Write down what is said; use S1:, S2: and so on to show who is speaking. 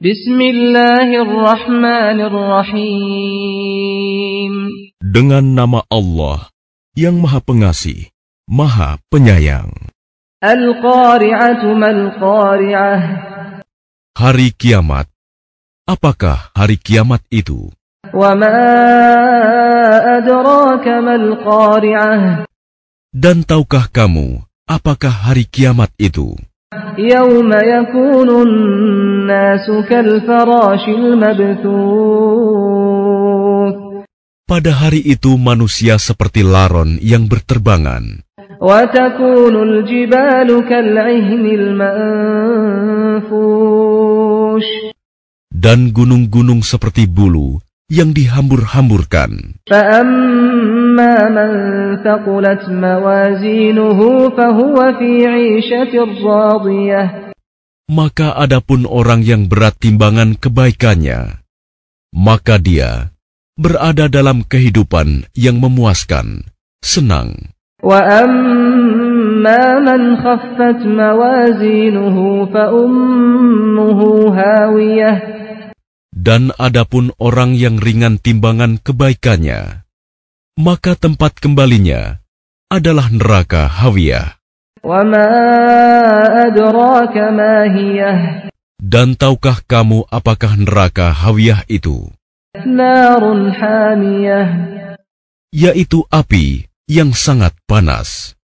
S1: Bismillahirrahmanirrahim.
S2: Dengan nama Allah yang Maha Pengasih, Maha Penyayang. Hari kiamat. Apakah hari kiamat itu? Dan tahukah kamu apakah hari kiamat itu?
S1: Yawma yakunun
S2: pada hari itu manusia seperti laron yang berterbangan. Dan gunung-gunung seperti bulu yang dihambur-hamburkan maka adapun orang yang berat timbangan kebaikannya, maka dia berada dalam kehidupan yang memuaskan, senang. Dan adapun orang yang ringan timbangan kebaikannya, maka tempat kembalinya adalah neraka Hawiyah. Dan tahukah kamu apakah neraka Hawiyah itu? Yaitu api yang sangat panas.